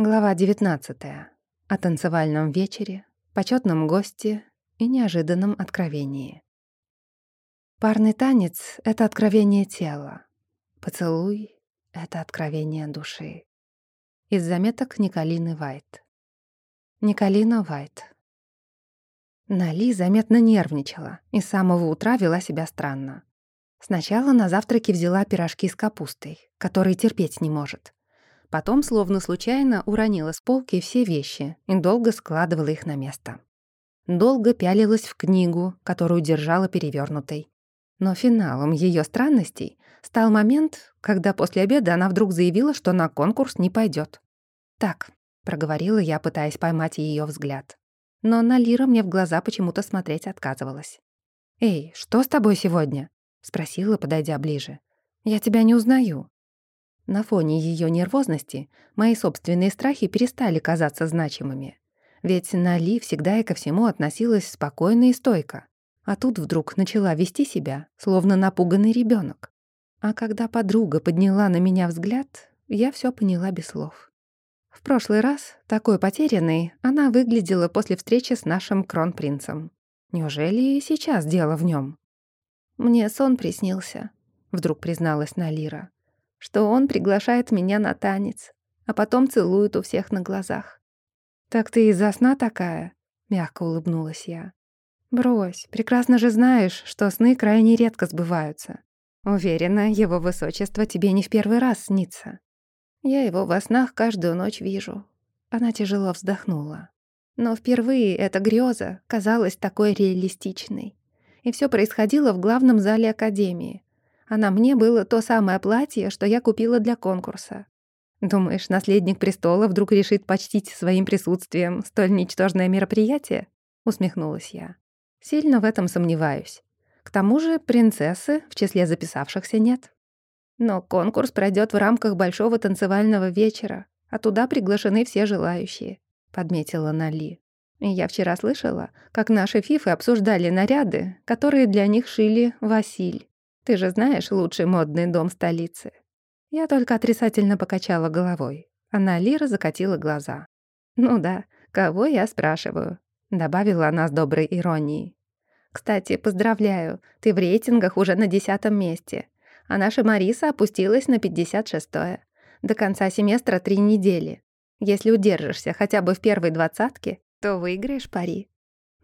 Глава 19. О танцевальном вечере, почетном госте и неожиданном откровении. Парный танец — это откровение тела. Поцелуй — это откровение души. Из заметок Николины Вайт. Николина Вайт. Нали заметно нервничала и с самого утра вела себя странно. Сначала на завтраке взяла пирожки с капустой, которые терпеть не может — Потом, словно случайно, уронила с полки все вещи и долго складывала их на место. Долго пялилась в книгу, которую держала перевернутой. Но финалом ее странностей стал момент, когда после обеда она вдруг заявила, что на конкурс не пойдет. «Так», — проговорила я, пытаясь поймать ее взгляд. Но на Лира мне в глаза почему-то смотреть отказывалась. «Эй, что с тобой сегодня?» — спросила, подойдя ближе. «Я тебя не узнаю». На фоне ее нервозности мои собственные страхи перестали казаться значимыми. Ведь Нали всегда и ко всему относилась спокойно и стойко. А тут вдруг начала вести себя, словно напуганный ребенок. А когда подруга подняла на меня взгляд, я все поняла без слов. В прошлый раз, такой потерянной, она выглядела после встречи с нашим кронпринцем. Неужели и сейчас дело в нем? «Мне сон приснился», — вдруг призналась Налира что он приглашает меня на танец, а потом целует у всех на глазах. «Так ты из-за сна такая?» — мягко улыбнулась я. «Брось, прекрасно же знаешь, что сны крайне редко сбываются. Уверена, его высочество тебе не в первый раз снится. Я его во снах каждую ночь вижу». Она тяжело вздохнула. Но впервые эта греза казалась такой реалистичной. И все происходило в главном зале Академии, а на мне было то самое платье, что я купила для конкурса. Думаешь, наследник престола вдруг решит почтить своим присутствием столь ничтожное мероприятие? Усмехнулась я. Сильно в этом сомневаюсь. К тому же принцессы в числе записавшихся нет. Но конкурс пройдет в рамках большого танцевального вечера, а туда приглашены все желающие, подметила Нали. Я вчера слышала, как наши фифы обсуждали наряды, которые для них шили Василь. Ты же знаешь лучший модный дом столицы». Я только отрицательно покачала головой. Она Лира закатила глаза. «Ну да, кого я спрашиваю?» Добавила она с доброй иронией. «Кстати, поздравляю, ты в рейтингах уже на десятом месте, а наша Мариса опустилась на пятьдесят шестое. До конца семестра три недели. Если удержишься хотя бы в первой двадцатке, то выиграешь пари».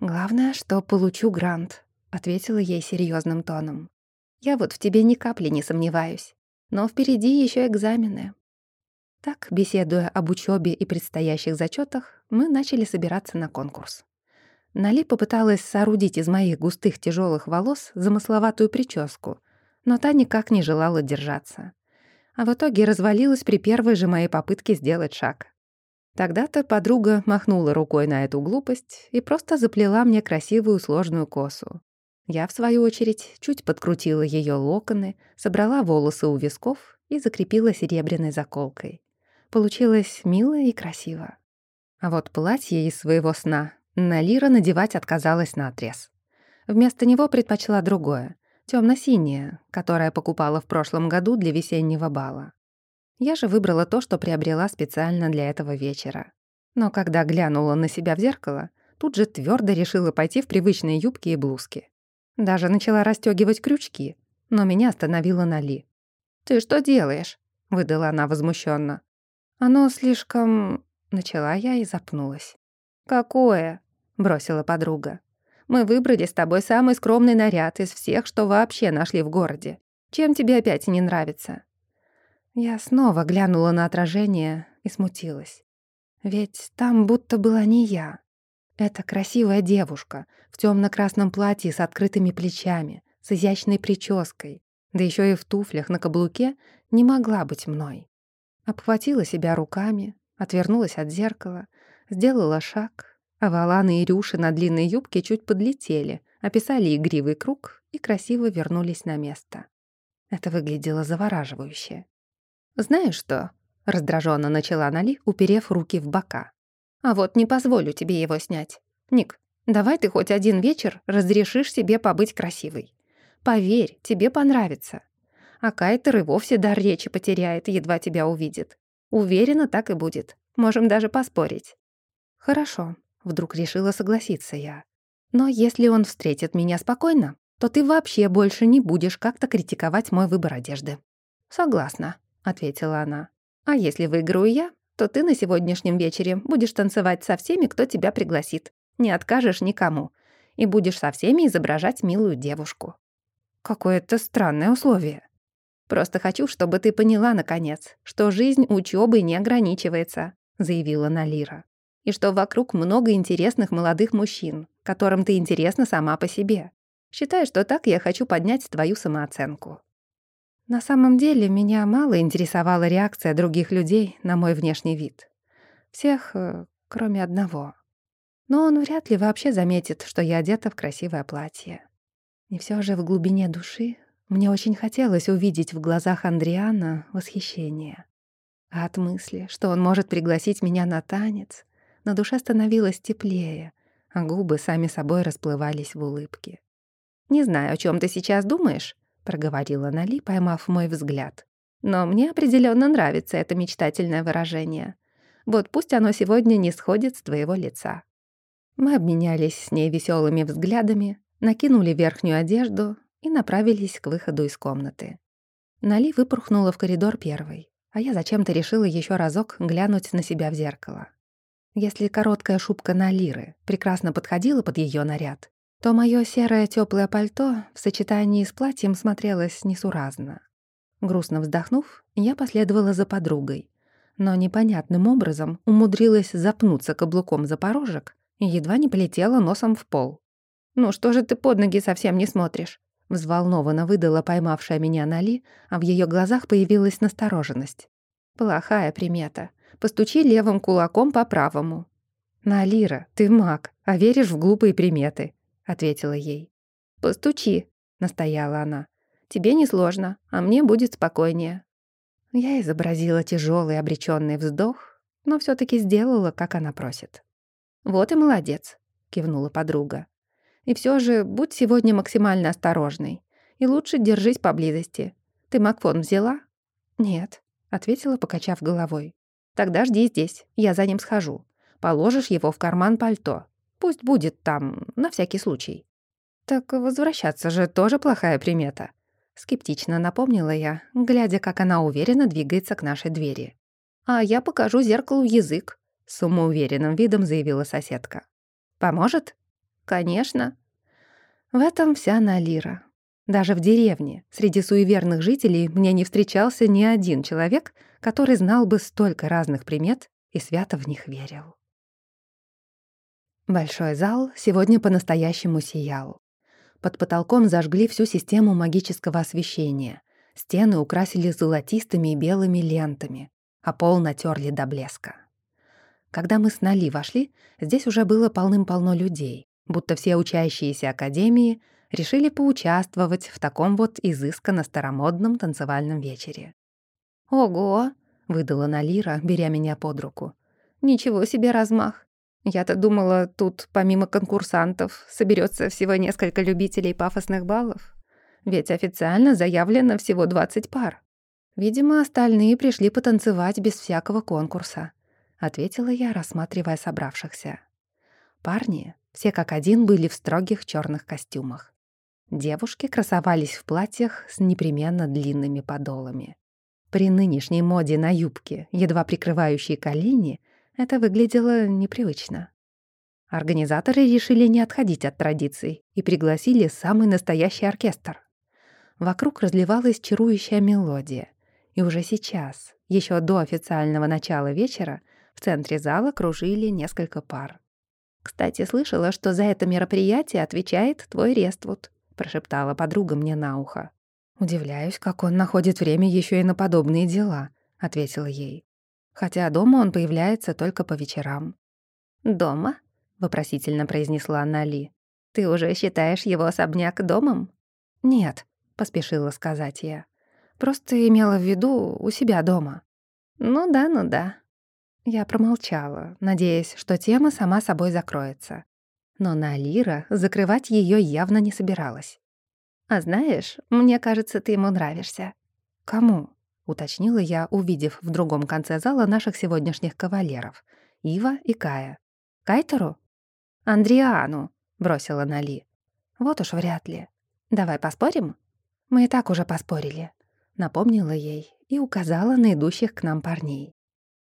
«Главное, что получу грант», — ответила ей серьезным тоном. Я вот в тебе ни капли не сомневаюсь. Но впереди еще экзамены. Так, беседуя об учебе и предстоящих зачетах, мы начали собираться на конкурс. Нали попыталась соорудить из моих густых тяжелых волос замысловатую прическу, но та никак не желала держаться. А в итоге развалилась при первой же моей попытке сделать шаг. Тогда-то подруга махнула рукой на эту глупость и просто заплела мне красивую сложную косу. Я, в свою очередь, чуть подкрутила ее локоны, собрала волосы у висков и закрепила серебряной заколкой. Получилось мило и красиво. А вот платье из своего сна Налира надевать отказалась наотрез. Вместо него предпочла другое, темно синее которое покупала в прошлом году для весеннего бала. Я же выбрала то, что приобрела специально для этого вечера. Но когда глянула на себя в зеркало, тут же твердо решила пойти в привычные юбки и блузки. Даже начала расстёгивать крючки, но меня остановила Нали. «Ты что делаешь?» — выдала она возмущенно. «Оно слишком...» — начала я и запнулась. «Какое?» — бросила подруга. «Мы выбрали с тобой самый скромный наряд из всех, что вообще нашли в городе. Чем тебе опять не нравится?» Я снова глянула на отражение и смутилась. Ведь там будто была не я. Это красивая девушка в темно-красном платье с открытыми плечами, с изящной прической, да еще и в туфлях на каблуке не могла быть мной. Обхватила себя руками, отвернулась от зеркала, сделала шаг, а валаны и рюши на длинной юбке чуть подлетели, описали игривый круг и красиво вернулись на место. Это выглядело завораживающе. «Знаешь что?» — раздраженно начала Нали, уперев руки в бока. А вот не позволю тебе его снять. Ник, давай ты хоть один вечер разрешишь себе побыть красивой. Поверь, тебе понравится. А Кайтер и вовсе дар речи потеряет, едва тебя увидит. Уверена, так и будет. Можем даже поспорить». «Хорошо», — вдруг решила согласиться я. «Но если он встретит меня спокойно, то ты вообще больше не будешь как-то критиковать мой выбор одежды». «Согласна», — ответила она. «А если выиграю я, то ты на сегодняшнем вечере будешь танцевать со всеми, кто тебя пригласит. Не откажешь никому. И будешь со всеми изображать милую девушку». «Какое-то странное условие». «Просто хочу, чтобы ты поняла, наконец, что жизнь учёбой не ограничивается», — заявила Налира. «И что вокруг много интересных молодых мужчин, которым ты интересна сама по себе. Считай, что так я хочу поднять твою самооценку». На самом деле, меня мало интересовала реакция других людей на мой внешний вид. Всех, э, кроме одного. Но он вряд ли вообще заметит, что я одета в красивое платье. И все же в глубине души мне очень хотелось увидеть в глазах Андриана восхищение. А от мысли, что он может пригласить меня на танец, на душе становилось теплее, а губы сами собой расплывались в улыбке. «Не знаю, о чем ты сейчас думаешь», — проговорила Нали, поймав мой взгляд. «Но мне определенно нравится это мечтательное выражение. Вот пусть оно сегодня не сходит с твоего лица». Мы обменялись с ней веселыми взглядами, накинули верхнюю одежду и направились к выходу из комнаты. Нали выпорхнула в коридор первой, а я зачем-то решила еще разок глянуть на себя в зеркало. Если короткая шубка Налиры прекрасно подходила под ее наряд, то мое серое теплое пальто в сочетании с платьем смотрелось несуразно. Грустно вздохнув, я последовала за подругой, но непонятным образом умудрилась запнуться каблуком за порожек и едва не полетела носом в пол. «Ну что же ты под ноги совсем не смотришь?» Взволнованно выдала поймавшая меня Нали, а в ее глазах появилась настороженность. «Плохая примета. Постучи левым кулаком по правому». «Налира, ты маг, а веришь в глупые приметы. — ответила ей. «Постучи», — настояла она. «Тебе несложно, а мне будет спокойнее». Я изобразила тяжелый обреченный вздох, но все таки сделала, как она просит. «Вот и молодец», — кивнула подруга. «И все же будь сегодня максимально осторожной. И лучше держись поблизости. Ты Макфон взяла?» «Нет», — ответила, покачав головой. «Тогда жди здесь, я за ним схожу. Положишь его в карман пальто. Пусть будет там, на всякий случай. Так возвращаться же тоже плохая примета. Скептично напомнила я, глядя, как она уверенно двигается к нашей двери. «А я покажу зеркалу язык», — самоуверенным видом заявила соседка. «Поможет?» «Конечно». В этом вся Налира. Даже в деревне, среди суеверных жителей, мне не встречался ни один человек, который знал бы столько разных примет и свято в них верил. Большой зал сегодня по-настоящему сиял. Под потолком зажгли всю систему магического освещения. Стены украсили золотистыми и белыми лентами, а пол натерли до блеска. Когда мы с Нали вошли, здесь уже было полным-полно людей, будто все учащиеся академии решили поучаствовать в таком вот изысканно старомодном танцевальном вечере. «Ого!» — выдала Налира, беря меня под руку. «Ничего себе размах! Я-то думала, тут помимо конкурсантов соберется всего несколько любителей пафосных баллов. Ведь официально заявлено всего 20 пар. Видимо, остальные пришли потанцевать без всякого конкурса, ответила я, рассматривая собравшихся. Парни, все как один, были в строгих черных костюмах. Девушки красовались в платьях с непременно длинными подолами. При нынешней моде на юбки, едва прикрывающие колени, это выглядело непривычно. Организаторы решили не отходить от традиций и пригласили самый настоящий оркестр. Вокруг разливалась чарующая мелодия, и уже сейчас, еще до официального начала вечера, в центре зала кружили несколько пар. «Кстати, слышала, что за это мероприятие отвечает твой Рествуд», прошептала подруга мне на ухо. «Удивляюсь, как он находит время еще и на подобные дела», — ответила ей хотя дома он появляется только по вечерам. «Дома?» — вопросительно произнесла Нали. «Ты уже считаешь его особняк домом?» «Нет», — поспешила сказать я. «Просто имела в виду у себя дома». «Ну да, ну да». Я промолчала, надеясь, что тема сама собой закроется. Но Налира закрывать ее явно не собиралась. «А знаешь, мне кажется, ты ему нравишься». «Кому?» — уточнила я, увидев в другом конце зала наших сегодняшних кавалеров — Ива и Кая. «Кайтеру?» «Андриану», — бросила Нали. «Вот уж вряд ли. Давай поспорим?» «Мы и так уже поспорили», — напомнила ей и указала на идущих к нам парней.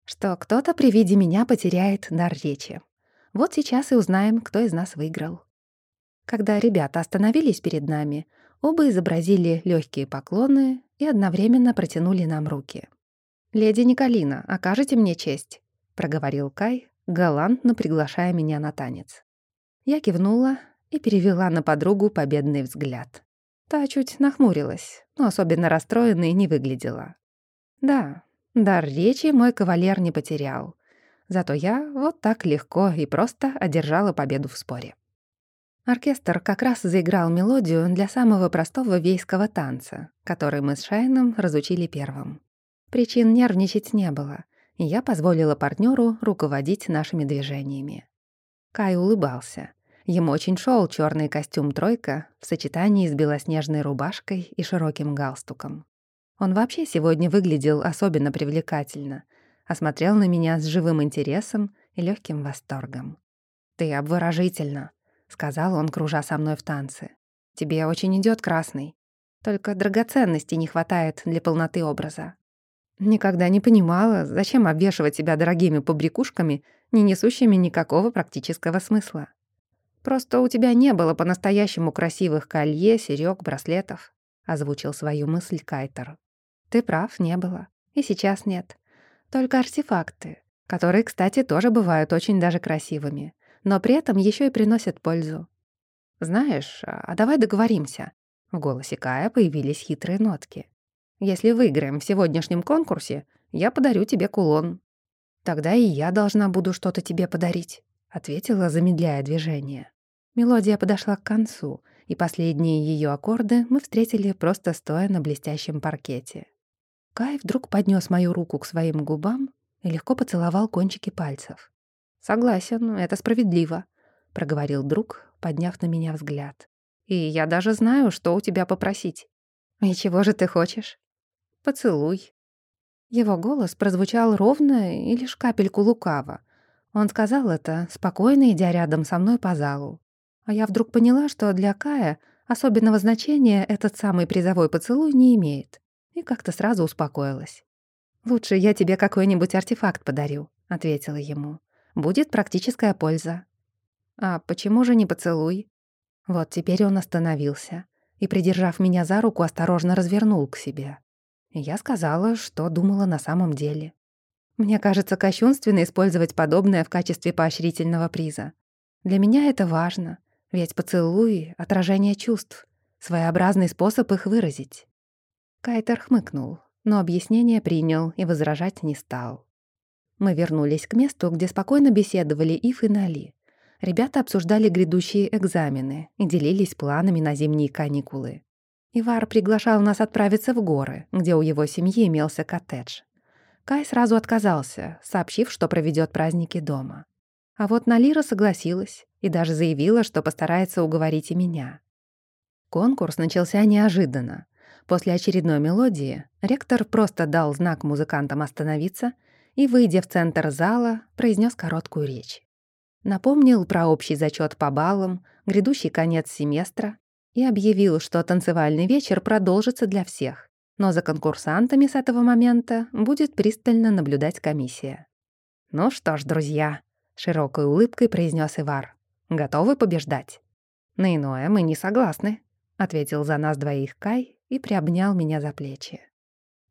«Что кто-то при виде меня потеряет дар речи. Вот сейчас и узнаем, кто из нас выиграл». Когда ребята остановились перед нами, оба изобразили легкие поклоны и одновременно протянули нам руки. «Леди Николина, окажете мне честь?» — проговорил Кай, галантно приглашая меня на танец. Я кивнула и перевела на подругу победный взгляд. Та чуть нахмурилась, но особенно расстроенной не выглядела. Да, дар речи мой кавалер не потерял. Зато я вот так легко и просто одержала победу в споре. Оркестр как раз заиграл мелодию для самого простого вейского танца, который мы с Шайном разучили первым. Причин нервничать не было, и я позволила партнеру руководить нашими движениями. Кай улыбался. Ему очень шел черный костюм «тройка» в сочетании с белоснежной рубашкой и широким галстуком. Он вообще сегодня выглядел особенно привлекательно, осмотрел на меня с живым интересом и легким восторгом. «Ты обворожительно», сказал он, кружа со мной в танце. «Тебе очень идет красный. Только драгоценностей не хватает для полноты образа». Никогда не понимала, зачем обвешивать себя дорогими побрякушками, не несущими никакого практического смысла. Просто у тебя не было по-настоящему красивых колье, серёг, браслетов, озвучил свою мысль Кайтер. Ты прав, не было. И сейчас нет. Только артефакты, которые, кстати, тоже бывают очень даже красивыми но при этом еще и приносят пользу. «Знаешь, а давай договоримся». В голосе Кая появились хитрые нотки. «Если выиграем в сегодняшнем конкурсе, я подарю тебе кулон». «Тогда и я должна буду что-то тебе подарить», — ответила, замедляя движение. Мелодия подошла к концу, и последние ее аккорды мы встретили просто стоя на блестящем паркете. Кай вдруг поднес мою руку к своим губам и легко поцеловал кончики пальцев. «Согласен, это справедливо», — проговорил друг, подняв на меня взгляд. «И я даже знаю, что у тебя попросить». «И чего же ты хочешь?» «Поцелуй». Его голос прозвучал ровно и лишь капельку лукаво. Он сказал это, спокойно идя рядом со мной по залу. А я вдруг поняла, что для Кая особенного значения этот самый призовой поцелуй не имеет. И как-то сразу успокоилась. «Лучше я тебе какой-нибудь артефакт подарю», — ответила ему. Будет практическая польза. А почему же не поцелуй? Вот теперь он остановился и, придержав меня за руку, осторожно развернул к себе. я сказала, что думала на самом деле. Мне кажется кощунственно использовать подобное в качестве поощрительного приза. Для меня это важно, ведь поцелуй — отражение чувств, своеобразный способ их выразить. Кайтер хмыкнул, но объяснение принял и возражать не стал. Мы вернулись к месту, где спокойно беседовали Ив и Нали. Ребята обсуждали грядущие экзамены и делились планами на зимние каникулы. Ивар приглашал нас отправиться в горы, где у его семьи имелся коттедж. Кай сразу отказался, сообщив, что проведет праздники дома. А вот Налира согласилась и даже заявила, что постарается уговорить и меня. Конкурс начался неожиданно. После очередной мелодии ректор просто дал знак музыкантам остановиться — и, выйдя в центр зала, произнес короткую речь. Напомнил про общий зачет по баллам, грядущий конец семестра и объявил, что танцевальный вечер продолжится для всех, но за конкурсантами с этого момента будет пристально наблюдать комиссия. «Ну что ж, друзья», — широкой улыбкой произнес Ивар, — «готовы побеждать?» «На иное мы не согласны», — ответил за нас двоих Кай и приобнял меня за плечи.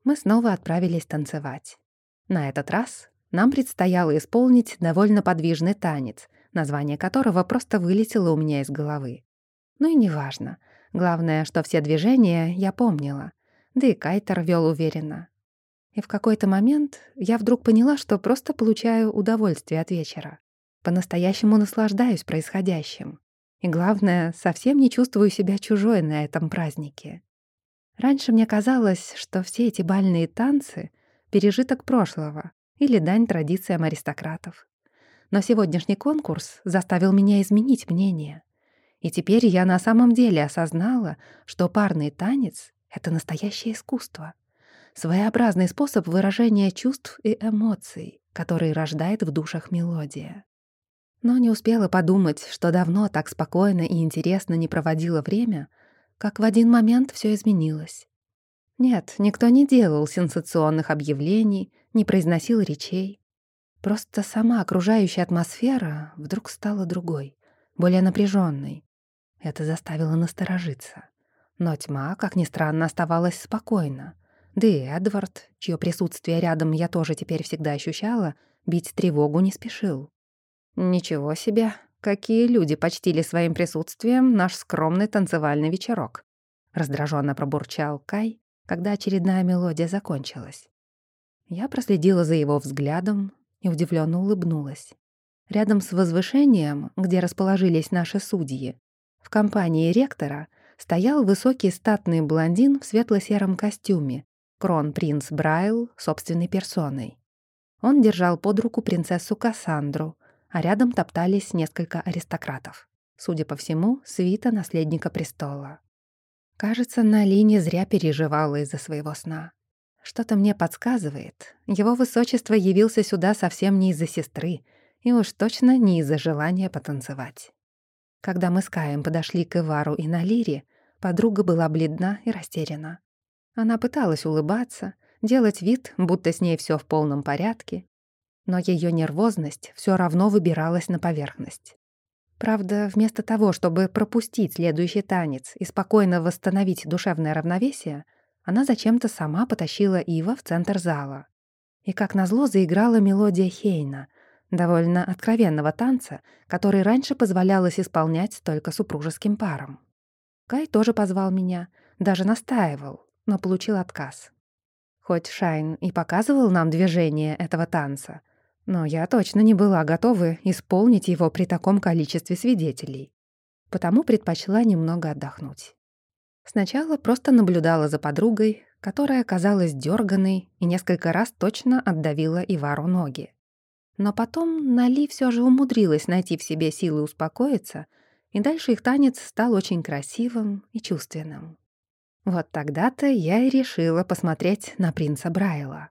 Мы снова отправились танцевать. На этот раз нам предстояло исполнить довольно подвижный танец, название которого просто вылетело у меня из головы. Ну и неважно. Главное, что все движения я помнила. Да и Кайтер вел уверенно. И в какой-то момент я вдруг поняла, что просто получаю удовольствие от вечера. По-настоящему наслаждаюсь происходящим. И главное, совсем не чувствую себя чужой на этом празднике. Раньше мне казалось, что все эти бальные танцы пережиток прошлого или дань традициям аристократов. Но сегодняшний конкурс заставил меня изменить мнение. И теперь я на самом деле осознала, что парный танец — это настоящее искусство. своеобразный способ выражения чувств и эмоций, который рождает в душах мелодия. Но не успела подумать, что давно так спокойно и интересно не проводила время, как в один момент все изменилось. Нет, никто не делал сенсационных объявлений, не произносил речей. Просто сама окружающая атмосфера вдруг стала другой, более напряженной. Это заставило насторожиться. Но тьма, как ни странно, оставалась спокойна. Да и Эдвард, чье присутствие рядом я тоже теперь всегда ощущала, бить тревогу не спешил. Ничего себе, какие люди почтили своим присутствием наш скромный танцевальный вечерок. Раздраженно пробурчал Кай, когда очередная мелодия закончилась. Я проследила за его взглядом и удивленно улыбнулась. Рядом с возвышением, где расположились наши судьи, в компании ректора стоял высокий статный блондин в светло-сером костюме, крон-принц Брайл собственной персоной. Он держал под руку принцессу Кассандру, а рядом топтались несколько аристократов. Судя по всему, свита наследника престола. Кажется, Нали зря переживала из-за своего сна. Что-то мне подсказывает, его высочество явился сюда совсем не из-за сестры, и уж точно не из-за желания потанцевать. Когда мы с Каем подошли к Ивару и Налире, подруга была бледна и растеряна. Она пыталась улыбаться, делать вид, будто с ней все в полном порядке, но ее нервозность все равно выбиралась на поверхность. Правда, вместо того, чтобы пропустить следующий танец и спокойно восстановить душевное равновесие, она зачем-то сама потащила Ива в центр зала. И как назло заиграла мелодия Хейна, довольно откровенного танца, который раньше позволялось исполнять только супружеским парам. Кай тоже позвал меня, даже настаивал, но получил отказ. Хоть Шайн и показывал нам движение этого танца, но я точно не была готова исполнить его при таком количестве свидетелей. Потому предпочла немного отдохнуть. Сначала просто наблюдала за подругой, которая казалась дерганой и несколько раз точно отдавила Ивару ноги. Но потом Нали все же умудрилась найти в себе силы успокоиться, и дальше их танец стал очень красивым и чувственным. Вот тогда-то я и решила посмотреть на принца Брайла.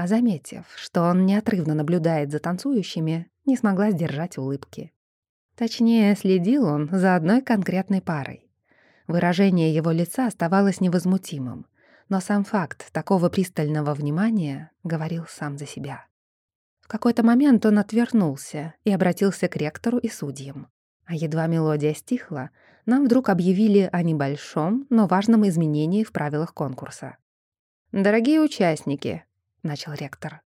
А заметив, что он неотрывно наблюдает за танцующими, не смогла сдержать улыбки. Точнее, следил он за одной конкретной парой. Выражение его лица оставалось невозмутимым, но сам факт такого пристального внимания говорил сам за себя. В какой-то момент он отвернулся и обратился к ректору и судьям. А едва мелодия стихла, нам вдруг объявили о небольшом, но важном изменении в правилах конкурса. «Дорогие участники», — начал ректор,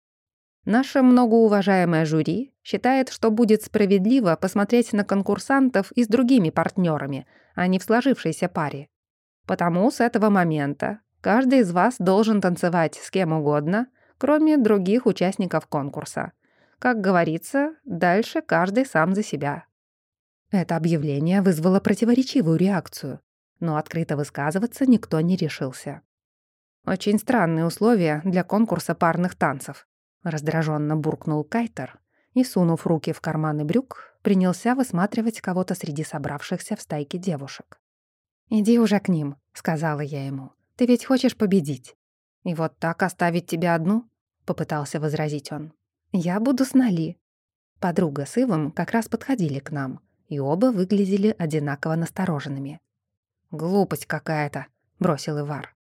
«наше многоуважаемое жюри считает, что будет справедливо посмотреть на конкурсантов и с другими партнерами, а не в сложившейся паре. Потому с этого момента каждый из вас должен танцевать с кем угодно, кроме других участников конкурса. Как говорится, дальше каждый сам за себя. Это объявление вызвало противоречивую реакцию, но открыто высказываться никто не решился. «Очень странные условия для конкурса парных танцев», раздраженно буркнул Кайтер и, сунув руки в карманы брюк, принялся высматривать кого-то среди собравшихся в стайке девушек. «Иди уже к ним», — сказала я ему. «Ты ведь хочешь победить». «И вот так оставить тебя одну?» — попытался возразить он. «Я буду с Нали». Подруга с Ивом как раз подходили к нам — и оба выглядели одинаково настороженными. «Глупость какая-то», — бросил Ивар.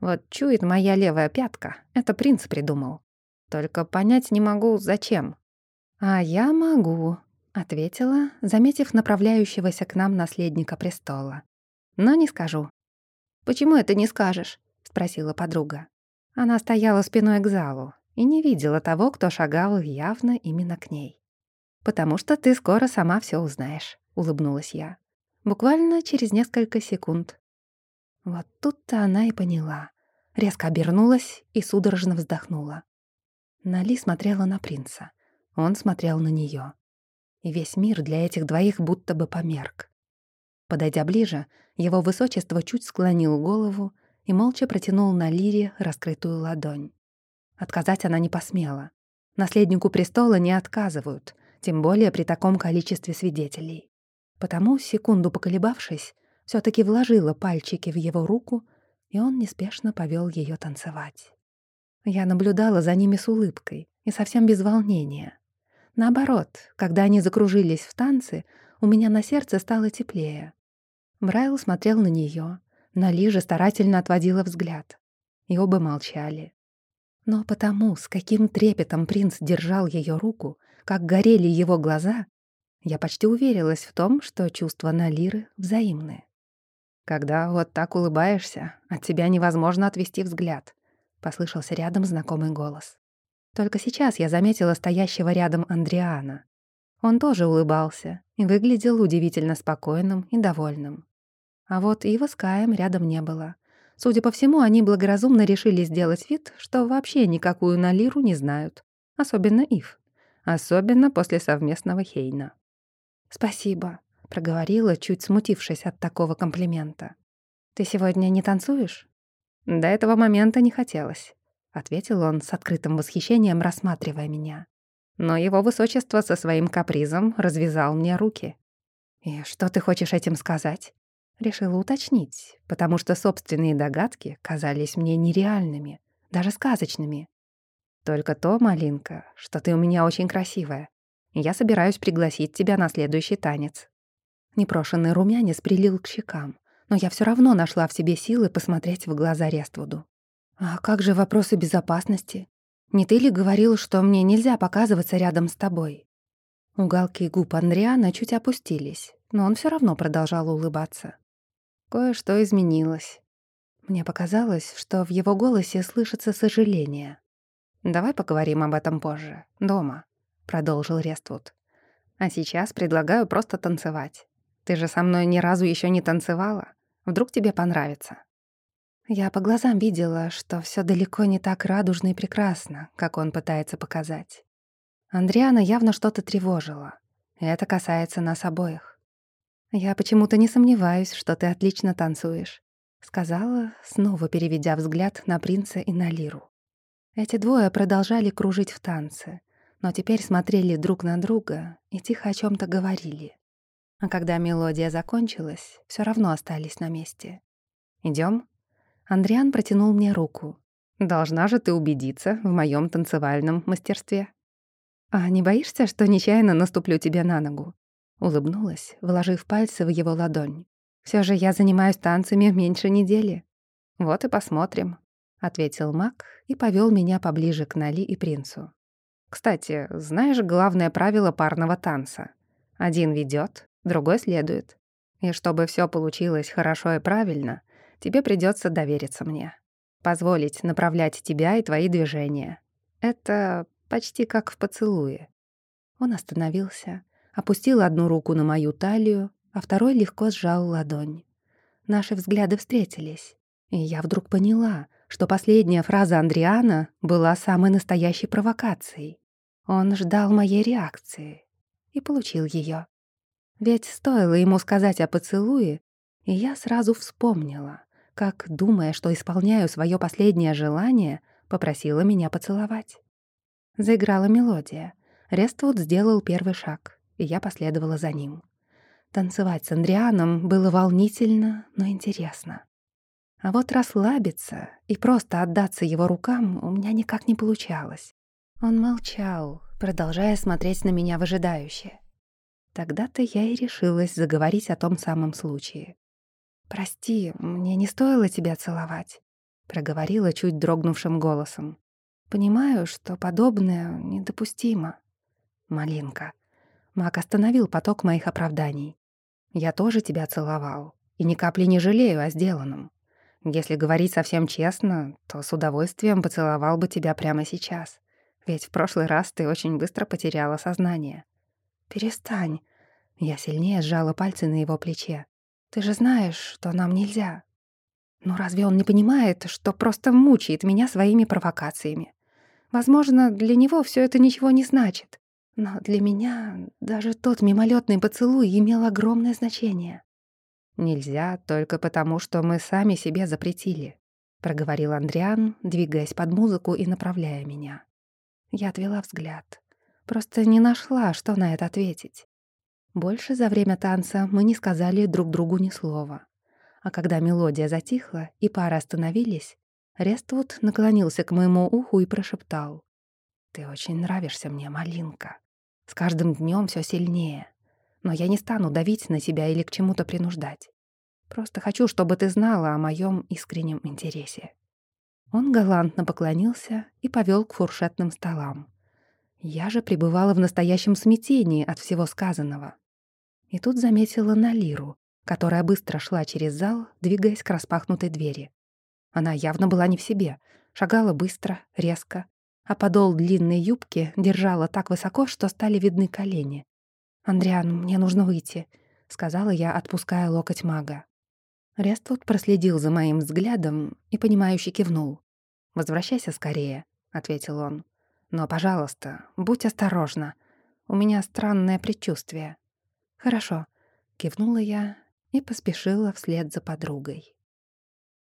«Вот чует моя левая пятка, это принц придумал. Только понять не могу, зачем». «А я могу», — ответила, заметив направляющегося к нам наследника престола. «Но не скажу». «Почему это не скажешь?» — спросила подруга. Она стояла спиной к залу и не видела того, кто шагал явно именно к ней. «Потому что ты скоро сама все узнаешь», — улыбнулась я. Буквально через несколько секунд. Вот тут-то она и поняла. Резко обернулась и судорожно вздохнула. Нали смотрела на принца. Он смотрел на нее. И весь мир для этих двоих будто бы померк. Подойдя ближе, его высочество чуть склонил голову и молча протянул на Лире раскрытую ладонь. Отказать она не посмела. Наследнику престола не отказывают, тем более при таком количестве свидетелей. Потому, секунду поколебавшись, все таки вложила пальчики в его руку, и он неспешно повел ее танцевать. Я наблюдала за ними с улыбкой и совсем без волнения. Наоборот, когда они закружились в танце, у меня на сердце стало теплее. Брайл смотрел на нее, на Лижа старательно отводила взгляд. И оба молчали. Но потому, с каким трепетом принц держал ее руку, как горели его глаза, я почти уверилась в том, что чувства на Лиры взаимны. «Когда вот так улыбаешься, от тебя невозможно отвести взгляд», — послышался рядом знакомый голос. Только сейчас я заметила стоящего рядом Андриана. Он тоже улыбался и выглядел удивительно спокойным и довольным. А вот Ива с Каем рядом не было. Судя по всему, они благоразумно решили сделать вид, что вообще никакую Налиру не знают. Особенно Ив. Особенно после совместного Хейна. «Спасибо», — проговорила, чуть смутившись от такого комплимента. «Ты сегодня не танцуешь?» «До этого момента не хотелось», — ответил он с открытым восхищением, рассматривая меня. Но его высочество со своим капризом развязал мне руки. «И что ты хочешь этим сказать?» Решила уточнить, потому что собственные догадки казались мне нереальными, даже сказочными. «Только то, Малинка, что ты у меня очень красивая. Я собираюсь пригласить тебя на следующий танец». Непрошенный румянец прилил к щекам, но я все равно нашла в себе силы посмотреть в глаза Рествуду. «А как же вопросы безопасности? Не ты ли говорил, что мне нельзя показываться рядом с тобой?» Уголки губ Андриана чуть опустились, но он все равно продолжал улыбаться. Кое-что изменилось. Мне показалось, что в его голосе слышится сожаление. «Давай поговорим об этом позже, дома», — продолжил Рествуд. «А сейчас предлагаю просто танцевать. Ты же со мной ни разу еще не танцевала. Вдруг тебе понравится». Я по глазам видела, что все далеко не так радужно и прекрасно, как он пытается показать. Андриана явно что-то тревожило. Это касается нас обоих. «Я почему-то не сомневаюсь, что ты отлично танцуешь», — сказала, снова переведя взгляд на принца и на Лиру. Эти двое продолжали кружить в танце, но теперь смотрели друг на друга и тихо о чем то говорили. А когда мелодия закончилась, все равно остались на месте. Идем? Андриан протянул мне руку. «Должна же ты убедиться в моем танцевальном мастерстве». «А не боишься, что нечаянно наступлю тебе на ногу?» Улыбнулась, вложив пальцы в его ладонь. Все же я занимаюсь танцами меньше недели». «Вот и посмотрим», — ответил Мак и повел меня поближе к Нали и принцу. «Кстати, знаешь главное правило парного танца? Один ведет, другой следует. И чтобы все получилось хорошо и правильно, тебе придется довериться мне. Позволить направлять тебя и твои движения. Это почти как в поцелуе». Он остановился, опустил одну руку на мою талию, а второй легко сжал ладонь. Наши взгляды встретились, и я вдруг поняла, что последняя фраза Андриана была самой настоящей провокацией. Он ждал моей реакции и получил ее. Ведь стоило ему сказать о поцелуе, и я сразу вспомнила, как, думая, что исполняю свое последнее желание, попросила меня поцеловать. Заиграла мелодия. Рествуд сделал первый шаг и я последовала за ним. Танцевать с Андрианом было волнительно, но интересно. А вот расслабиться и просто отдаться его рукам у меня никак не получалось. Он молчал, продолжая смотреть на меня выжидающе. Тогда-то я и решилась заговорить о том самом случае. «Прости, мне не стоило тебя целовать», — проговорила чуть дрогнувшим голосом. «Понимаю, что подобное недопустимо». «Малинка, Мак остановил поток моих оправданий. «Я тоже тебя целовал, и ни капли не жалею о сделанном. Если говорить совсем честно, то с удовольствием поцеловал бы тебя прямо сейчас. Ведь в прошлый раз ты очень быстро потеряла сознание». «Перестань». Я сильнее сжала пальцы на его плече. «Ты же знаешь, что нам нельзя». Но разве он не понимает, что просто мучает меня своими провокациями? Возможно, для него все это ничего не значит. Но для меня даже тот мимолетный поцелуй имел огромное значение. «Нельзя только потому, что мы сами себе запретили», — проговорил Андриан, двигаясь под музыку и направляя меня. Я отвела взгляд. Просто не нашла, что на это ответить. Больше за время танца мы не сказали друг другу ни слова. А когда мелодия затихла и пары остановились, Рествуд наклонился к моему уху и прошептал. «Ты очень нравишься мне, малинка. С каждым днем все сильнее. Но я не стану давить на тебя или к чему-то принуждать. Просто хочу, чтобы ты знала о моем искреннем интересе». Он галантно поклонился и повел к фуршетным столам. Я же пребывала в настоящем смятении от всего сказанного. И тут заметила Налиру, которая быстро шла через зал, двигаясь к распахнутой двери. Она явно была не в себе, шагала быстро, резко, а подол длинной юбки держала так высоко, что стали видны колени. «Андриан, мне нужно выйти», — сказала я, отпуская локоть мага. Рествуд проследил за моим взглядом и, понимающе кивнул. «Возвращайся скорее», — ответил он. «Но, пожалуйста, будь осторожна. У меня странное предчувствие». «Хорошо», — кивнула я и поспешила вслед за подругой.